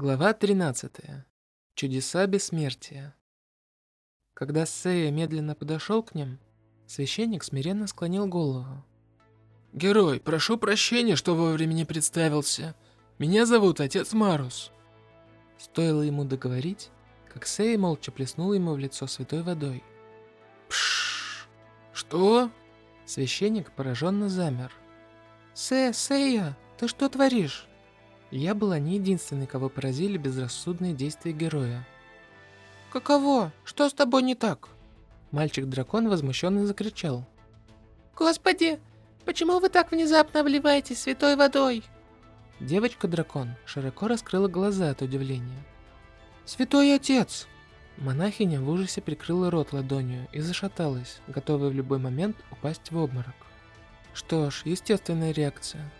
Глава 13. Чудеса бессмертия. Когда Сея медленно подошел к ним, священник смиренно склонил голову. «Герой, прошу прощения, что вовремя не представился. Меня зовут Отец Марус». Стоило ему договорить, как Сея молча плеснул ему в лицо святой водой. Пшш. Что? Священник пораженно замер. «Се, Сея, ты что творишь?» Я была не единственной, кого поразили безрассудные действия героя. «Каково? Что с тобой не так?» Мальчик-дракон возмущенно закричал. «Господи, почему вы так внезапно обливаетесь святой водой?» Девочка-дракон широко раскрыла глаза от удивления. «Святой отец!» Монахиня в ужасе прикрыла рот ладонью и зашаталась, готовая в любой момент упасть в обморок. Что ж, естественная реакция.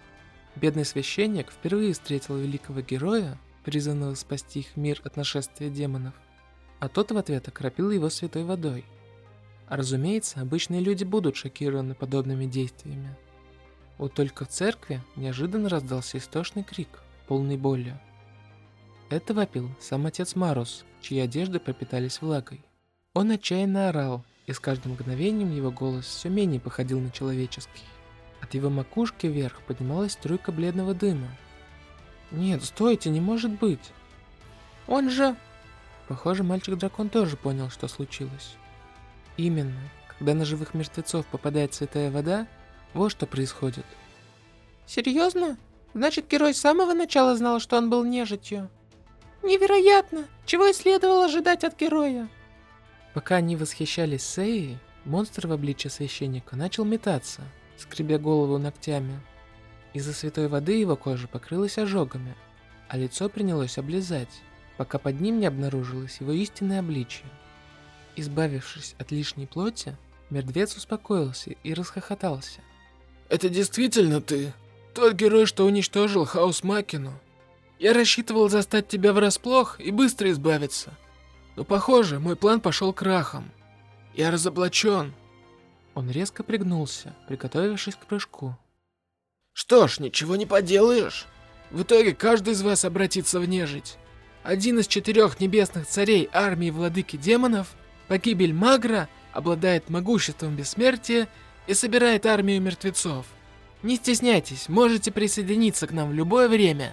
Бедный священник впервые встретил великого героя, призванного спасти их мир от нашествия демонов, а тот в ответ окропил его святой водой. А разумеется, обычные люди будут шокированы подобными действиями. Вот только в церкви неожиданно раздался истошный крик, полный боли. Это вопил сам отец Марус, чьи одежды пропитались влагой. Он отчаянно орал, и с каждым мгновением его голос все менее походил на человеческий. От его макушки вверх поднималась струйка бледного дыма. «Нет, стойте, не может быть!» «Он же...» Похоже, мальчик-дракон тоже понял, что случилось. Именно, когда на живых мертвецов попадает святая вода, вот что происходит. «Серьезно? Значит, герой с самого начала знал, что он был нежитью?» «Невероятно! Чего и следовало ожидать от героя?» Пока они восхищались Сеей, монстр в обличье священника начал метаться – скребя голову ногтями. Из-за святой воды его кожа покрылась ожогами, а лицо принялось облизать, пока под ним не обнаружилось его истинное обличие. Избавившись от лишней плоти, мертвец успокоился и расхохотался. «Это действительно ты? Тот герой, что уничтожил Хаос Макину? Я рассчитывал застать тебя врасплох и быстро избавиться. Но похоже, мой план пошел крахом. Я разоблачен, он резко пригнулся, приготовившись к прыжку. Что ж, ничего не поделаешь. В итоге каждый из вас обратится в нежить. Один из четырех небесных царей армии владыки демонов, погибель Магра, обладает могуществом бессмертия и собирает армию мертвецов. Не стесняйтесь, можете присоединиться к нам в любое время.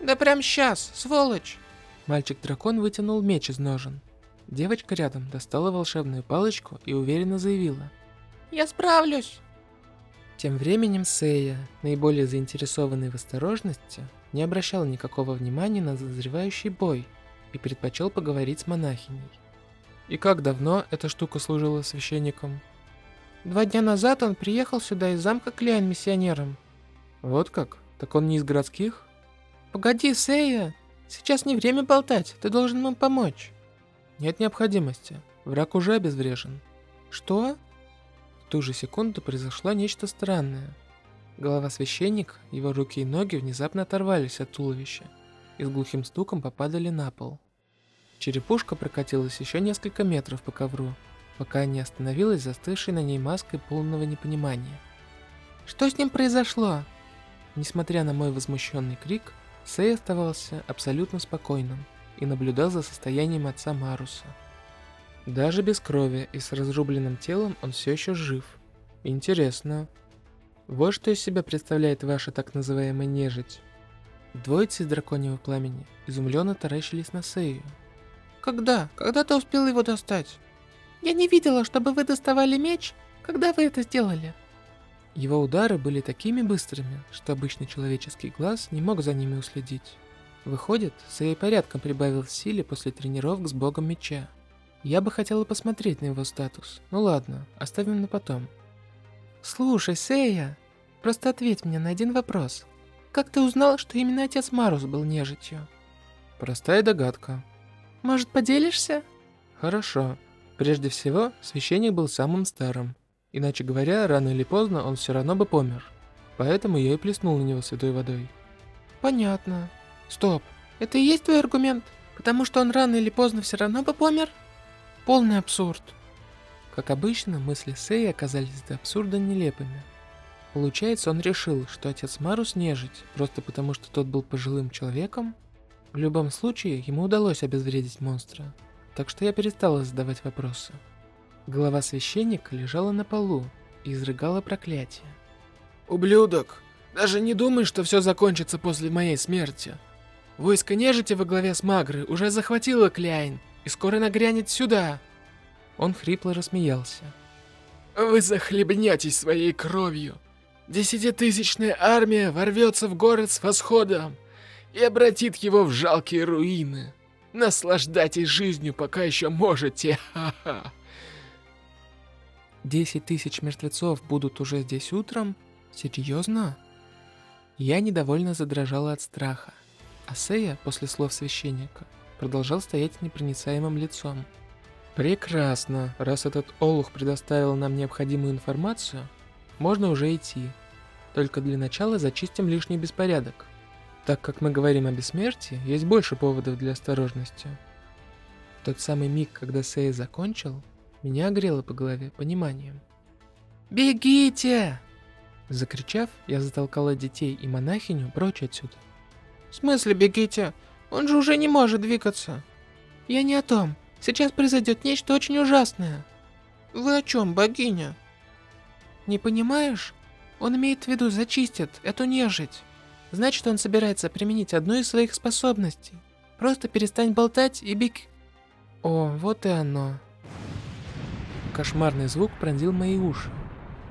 Да прям сейчас, сволочь. Мальчик-дракон вытянул меч из ножен. Девочка рядом достала волшебную палочку и уверенно заявила. Я справлюсь. Тем временем Сея, наиболее заинтересованный в осторожности, не обращал никакого внимания на зазревающий бой и предпочел поговорить с монахиней. И как давно эта штука служила священником? Два дня назад он приехал сюда из замка Кляйн миссионером. Вот как? Так он не из городских? Погоди, Сея, сейчас не время болтать, ты должен нам помочь. Нет необходимости, враг уже обезврежен. Что? В ту же секунду произошло нечто странное. Голова священника, его руки и ноги внезапно оторвались от туловища и с глухим стуком попадали на пол. Черепушка прокатилась еще несколько метров по ковру, пока не остановилась застывшей на ней маской полного непонимания. «Что с ним произошло?» Несмотря на мой возмущенный крик, Сэй оставался абсолютно спокойным и наблюдал за состоянием отца Маруса. Даже без крови и с разрубленным телом он все еще жив. Интересно. Вот что из себя представляет ваша так называемая нежить. Двоицы из драконьего пламени изумленно таращились на Сею. Когда? Когда ты успел его достать? Я не видела, чтобы вы доставали меч. Когда вы это сделали? Его удары были такими быстрыми, что обычный человеческий глаз не мог за ними уследить. Выходит, Сей порядком прибавил в силе после тренировок с богом меча. Я бы хотела посмотреть на его статус. Ну ладно, оставим на потом. Слушай, Сея, просто ответь мне на один вопрос. Как ты узнал, что именно отец Марус был нежитью? Простая догадка. Может, поделишься? Хорошо. Прежде всего, священник был самым старым. Иначе говоря, рано или поздно он все равно бы помер. Поэтому я и плеснул на него святой водой. Понятно. Стоп, это и есть твой аргумент? Потому что он рано или поздно все равно бы помер? Полный абсурд. Как обычно, мысли Сэй оказались до абсурда нелепыми. Получается, он решил, что отец Марус нежить, просто потому что тот был пожилым человеком? В любом случае, ему удалось обезвредить монстра, так что я перестала задавать вопросы. Голова священника лежала на полу и изрыгала проклятие. «Ублюдок! Даже не думай, что все закончится после моей смерти. Войско нежити во главе с Магры уже захватило Кляйн и скоро нагрянет сюда!» Он хрипло рассмеялся. «Вы захлебнетесь своей кровью! Десятитысячная армия ворвется в город с восходом и обратит его в жалкие руины. Наслаждайтесь жизнью, пока еще можете, ха-ха!» Десять тысяч мертвецов будут уже здесь утром? Серьезно? Я недовольно задрожала от страха. А Сея, после слов священника, продолжал стоять непроницаемым лицом. Прекрасно. Раз этот Олух предоставил нам необходимую информацию, можно уже идти. Только для начала зачистим лишний беспорядок. Так как мы говорим о бессмертии, есть больше поводов для осторожности. В тот самый миг, когда Сея закончил, меня огрело по голове пониманием. «Бегите!» Закричав, я затолкала детей и монахиню прочь отсюда. «В смысле бегите? Он же уже не может двигаться!» «Я не о том. Сейчас произойдет нечто очень ужасное!» «Вы о чем, богиня?» «Не понимаешь? Он имеет в виду зачистит эту нежить. Значит, он собирается применить одну из своих способностей. Просто перестань болтать и бег...» О, вот и оно. Кошмарный звук пронзил мои уши.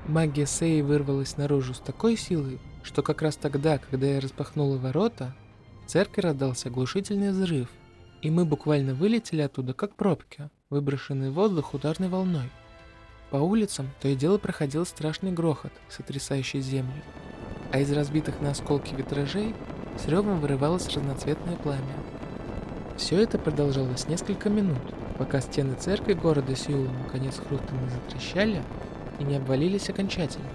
Магия Сеи вырвалась наружу с такой силой, что как раз тогда, когда я распахнула ворота, в церкви раздался оглушительный взрыв, и мы буквально вылетели оттуда, как пробки, выброшенные в воздух ударной волной. По улицам то и дело проходил страшный грохот, сотрясающий землю, а из разбитых на осколки витражей с ревом вырывалось разноцветное пламя. Все это продолжалось несколько минут, пока стены церкви города Сеула наконец хрустом затрещали и не обвалились окончательно.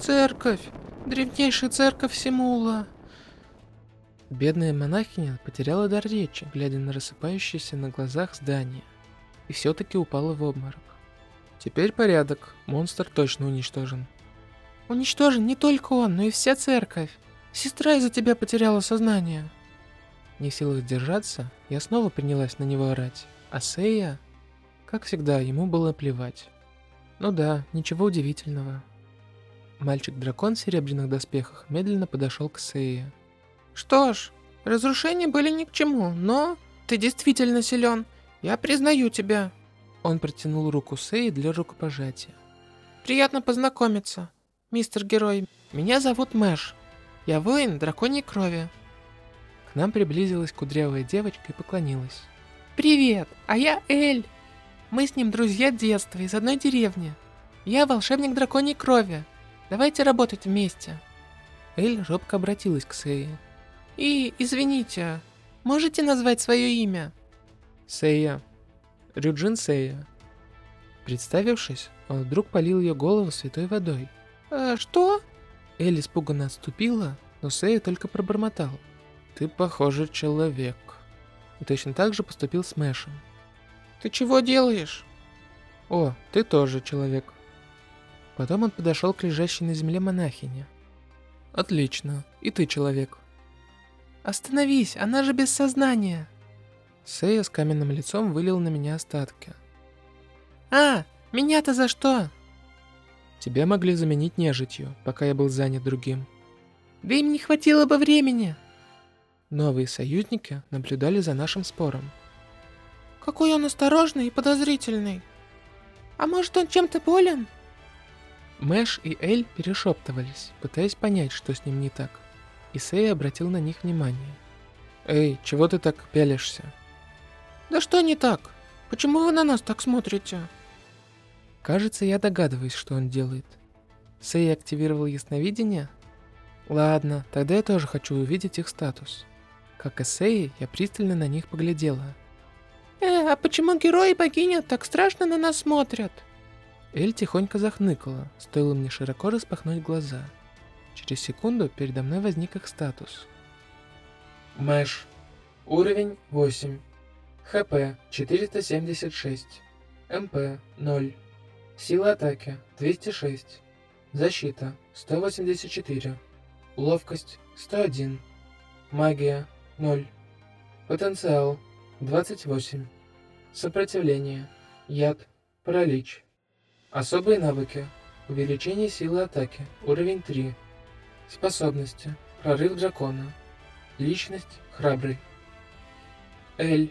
«Церковь! Древнейшая церковь Симула!» Бедная монахиня потеряла дар речи, глядя на рассыпающееся на глазах здание, и все-таки упала в обморок. Теперь порядок, монстр точно уничтожен. Уничтожен не только он, но и вся церковь. Сестра из-за тебя потеряла сознание. Не в силах сдержаться, я снова принялась на него орать. А Сея, как всегда, ему было плевать. Ну да, ничего удивительного. Мальчик-дракон в серебряных доспехах медленно подошел к Сее. Что ж, разрушения были ни к чему, но ты действительно силен. Я признаю тебя. Он протянул руку Сеи для рукопожатия. Приятно познакомиться, мистер Герой. Меня зовут Мэш. Я воин драконьей крови. К нам приблизилась кудрявая девочка и поклонилась. Привет, а я Эль. Мы с ним друзья детства из одной деревни. Я волшебник драконьей крови. Давайте работать вместе. Эль робко обратилась к Сее. И, извините, можете назвать свое имя? Сея. Рюджин Сея. Представившись, он вдруг полил ее голову святой водой. «Э, что? Эль испуганно отступила, но Сея только пробормотал. Ты, похоже, человек и точно так же поступил с Мэшем. «Ты чего делаешь?» «О, ты тоже человек». Потом он подошел к лежащей на земле монахине. «Отлично, и ты человек». «Остановись, она же без сознания!» Сэя с каменным лицом вылил на меня остатки. «А, меня-то за что?» Тебя могли заменить нежитью, пока я был занят другим. Да им не хватило бы времени. Новые союзники наблюдали за нашим спором. Какой он осторожный и подозрительный. А может он чем-то болен? Мэш и Эль перешептывались, пытаясь понять, что с ним не так. И Сэй обратил на них внимание. «Эй, чего ты так пялишься?» «Да что не так? Почему вы на нас так смотрите?» Кажется, я догадываюсь, что он делает. Сэй активировал ясновидение? Ладно, тогда я тоже хочу увидеть их статус. Как и я пристально на них поглядела. «Э, а почему герои и богиня так страшно на нас смотрят?» Эль тихонько захныкала, стоило мне широко распахнуть глаза. Через секунду передо мной возник их статус. Мэш. Уровень 8. ХП 476. МП 0. Сила атаки 206. Защита 184. Ловкость 101. Магия 0. Потенциал 28. Сопротивление. Яд. Паралич. Особые навыки. Увеличение силы атаки. Уровень 3. Способности. Прорыв дракона. Личность. Храбрый. Л.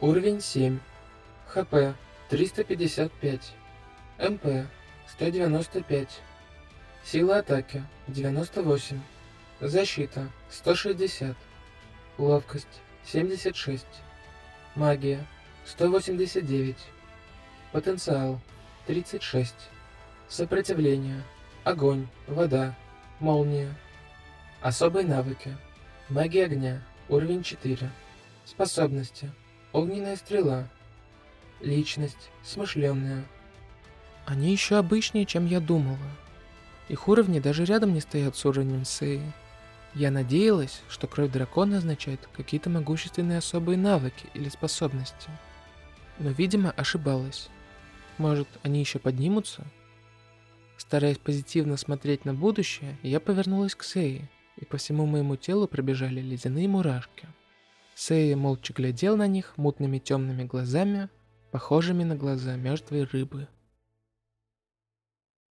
Уровень 7. ХП 355. МП 195. Сила атаки 98. Защита 160. Ловкость 76. Магия 189. Потенциал 36. Сопротивление. Огонь, вода, молния. Особые навыки. Магия огня. Уровень 4. Способности. Огненная стрела. Личность. Смышленная. Они еще обычнее, чем я думала. Их уровни даже рядом не стоят с уровнем Сеи. Я надеялась, что кровь дракона означает какие-то могущественные особые навыки или способности. Но, видимо, ошибалась. Может, они еще поднимутся? Стараясь позитивно смотреть на будущее, я повернулась к Сеи, и по всему моему телу пробежали ледяные мурашки. Сея молча глядел на них мутными темными глазами, похожими на глаза мертвой рыбы.